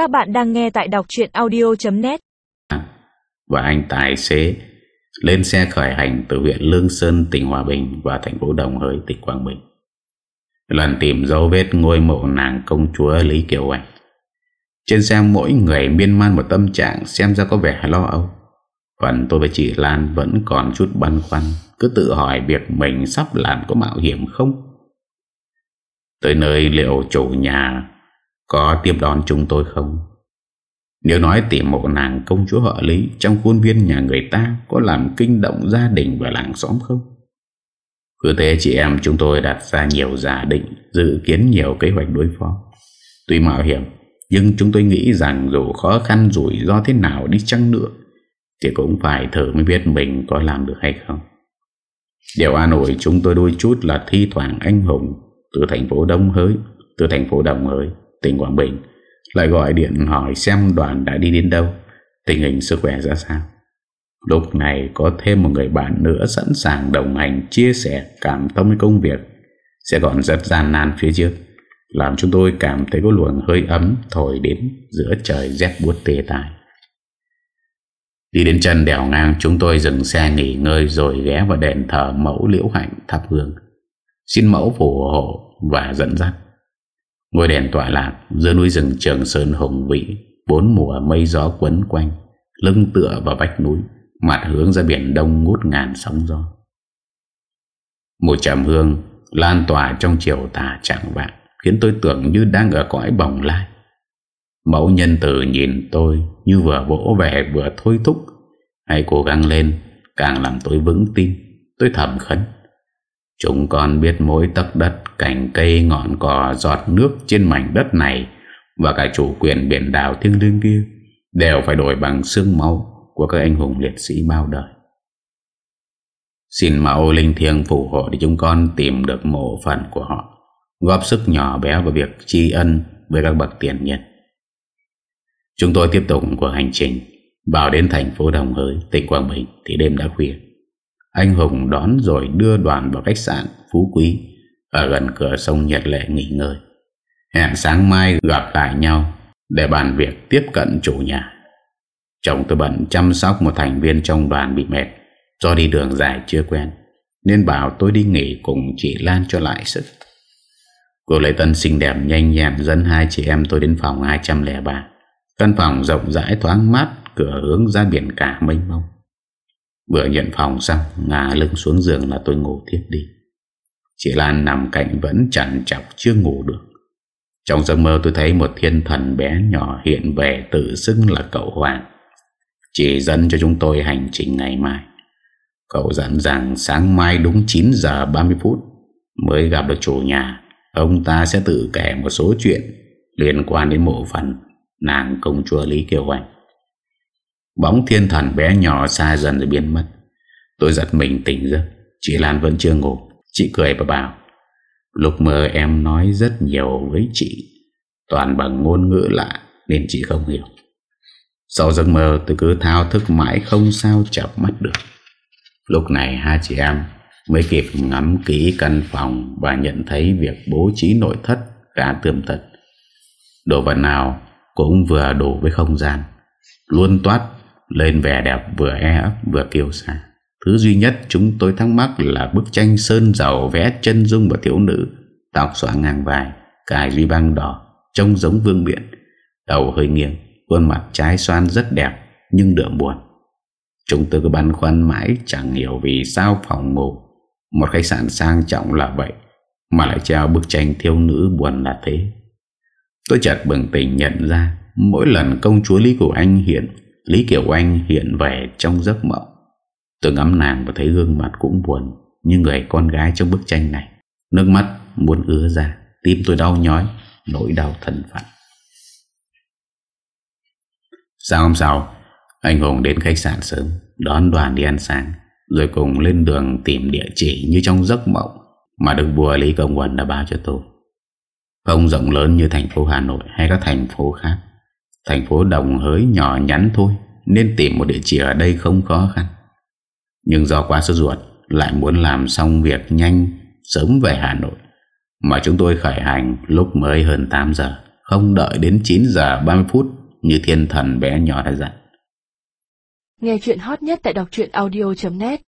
Các bạn đang nghe tại đọc chuyện audio.net Và anh tài xế lên xe khởi hành từ huyện Lương Sơn, tỉnh Hòa Bình và thành phố Đồng Hới, tỉnh Quảng Bình. Lần tìm dấu vết ngôi mộ nàng công chúa Lý Kiều Anh. Trên xe mỗi người miên man một tâm trạng xem ra có vẻ lo âu. Phần tôi và chị Lan vẫn còn chút băn khoăn, cứ tự hỏi việc mình sắp làm có mạo hiểm không? Tới nơi liệu chủ nhà có tiếp đón chúng tôi không? Nếu nói tìm một nàng công chúa họ Lý trong khuôn viên nhà người ta có làm kinh động gia đình và làng xóm không? Cứ thế chị em chúng tôi đặt ra nhiều giả định, dự kiến nhiều kế hoạch đối phó. Tuy mạo hiểm, nhưng chúng tôi nghĩ rằng dù khó khăn rủi ro thế nào đi chăng nữa, thì cũng phải thử mới biết mình có làm được hay không. Điều an ủi chúng tôi đôi chút là thi thoảng anh Hùng từ thành phố Đông Hới, từ thành phố Đồng Hới, tỉnh Quảng Bình, lại gọi điện hỏi xem đoàn đã đi đến đâu, tình hình sức khỏe ra sao. Lúc này có thêm một người bạn nữa sẵn sàng đồng hành chia sẻ cảm thông với công việc sẽ còn rất gian nan phía trước, làm chúng tôi cảm thấy có luồng hơi ấm thổi đến giữa trời rét buốt tê tài. Đi đến chân đèo ngang chúng tôi dừng xe nghỉ ngơi rồi ghé vào đền thờ mẫu liễu hạnh thắp hương. Xin mẫu phù hộ và dẫn dắt. Ngôi đèn tọa lạc giữa núi rừng trường sơn hùng vĩ, bốn mùa mây gió quấn quanh, lưng tựa vào vách núi, mặt hướng ra biển đông ngút ngàn sóng gió. Mùi trầm hương lan tỏa trong chiều tà chẳng vạn, khiến tôi tưởng như đang ở cõi bồng lai. Mẫu nhân tử nhìn tôi như vừa vỗ vẻ vừa thôi thúc. Hãy cố gắng lên, càng làm tôi vững tin. Tôi thầm khấn. Chúng con biết mỗi tấc đất, cành cây, ngọn cỏ, giọt nước trên mảnh đất này và cả chủ quyền biển đảo thiêng liêng kia đều phải đổi bằng xương máu của các anh hùng liệt sĩ bao đời. Xin mẫu linh thiêng phù hộ để chúng con tìm được mộ phần của họ, góp sức nhỏ bé vào việc tri ân với các bậc tiền nhân. Chúng tôi tiếp tục cuộc hành trình vào đến thành phố Đồng Hới, tỉnh Quảng Bình thì đêm đã khuya. Anh Hùng đón rồi đưa đoàn vào khách sạn Phú Quý, ở gần cửa sông Nhật Lệ nghỉ ngơi. Hẹn sáng mai gặp lại nhau để bàn việc tiếp cận chủ nhà. Chồng tôi bận chăm sóc một thành viên trong đoàn bị mệt, do đi đường dài chưa quen, nên bảo tôi đi nghỉ cùng chị Lan cho lại sức. Cô Lê tân xinh đẹp nhanh nhẹn dẫn hai chị em tôi đến phòng 203. Căn phòng rộng rãi thoáng mát, Cửa hướng ra biển cả mênh mông Vừa nhận phòng xong Ngả lưng xuống giường là tôi ngủ tiếp đi. Chị Lan nằm cạnh vẫn chẳng chọc chưa ngủ được. Trong giấc mơ tôi thấy một thiên thần bé nhỏ hiện về tự xưng là cậu Hoàng. Chỉ dẫn cho chúng tôi hành trình ngày mai. Cậu dặn rằng sáng mai đúng 9 giờ 30 phút Mới gặp được chủ nhà. Ông ta sẽ tự kể một số chuyện Liên quan đến mộ phần Nàng công chúa Lý Kiều Anh Bóng thiên thần bé nhỏ xa dần rồi biến mất. Tôi giật mình tỉnh giấc. Chị Lan vẫn chưa ngủ. Chị cười và bảo, Lúc mơ em nói rất nhiều với chị. Toàn bằng ngôn ngữ lạ Nên chị không hiểu. Sau giấc mơ, tôi cứ thao thức mãi Không sao chập mắt được. Lúc này hai chị em Mới kịp ngắm kỹ căn phòng Và nhận thấy việc bố trí nội thất Khá tươm tật. Đồ vật nào cũng vừa đủ với không gian. Luôn toát lên vẻ đẹp vừa e ấp vừa kiêu xa Thứ duy nhất chúng tôi thắc mắc là bức tranh sơn dầu vẽ chân dung và thiếu nữ Tóc xóa ngang vai, cài ri băng đỏ, trông giống vương biện, Đầu hơi nghiêng, khuôn mặt trái xoan rất đẹp nhưng đượm buồn. Chúng tôi cứ băn khoăn mãi chẳng hiểu vì sao phòng ngủ Một khách sạn sang trọng là vậy Mà lại treo bức tranh thiếu nữ buồn là thế. Tôi chợt bừng tỉnh nhận ra Mỗi lần công chúa Lý của Anh hiện Lý Kiều Anh hiện về trong giấc mộng. Tôi ngắm nàng và thấy gương mặt cũng buồn Như người con gái trong bức tranh này. Nước mắt muốn ứa ra, Tim tôi đau nhói, Nỗi đau thân phận Sáng hôm sau, Anh Hùng đến khách sạn sớm, Đón đoàn đi ăn sáng, Rồi cùng lên đường tìm địa chỉ như trong giấc mộng Mà được bùa Lý Công Quân đã báo cho tôi. Không rộng lớn như thành phố Hà Nội hay các thành phố khác Thành phố Đồng Hới nhỏ nhắn thôi, Nên tìm một địa chỉ ở đây không khó khăn. Nhưng do quá sốt ruột, Lại muốn làm xong việc nhanh, Sớm về Hà Nội. Mà chúng tôi khởi hành lúc mới hơn 8 giờ, Không đợi đến 9 giờ 30 phút Như thiên thần bé nhỏ đã dặn. Nghe chuyện hot nhất tại đọc audio.net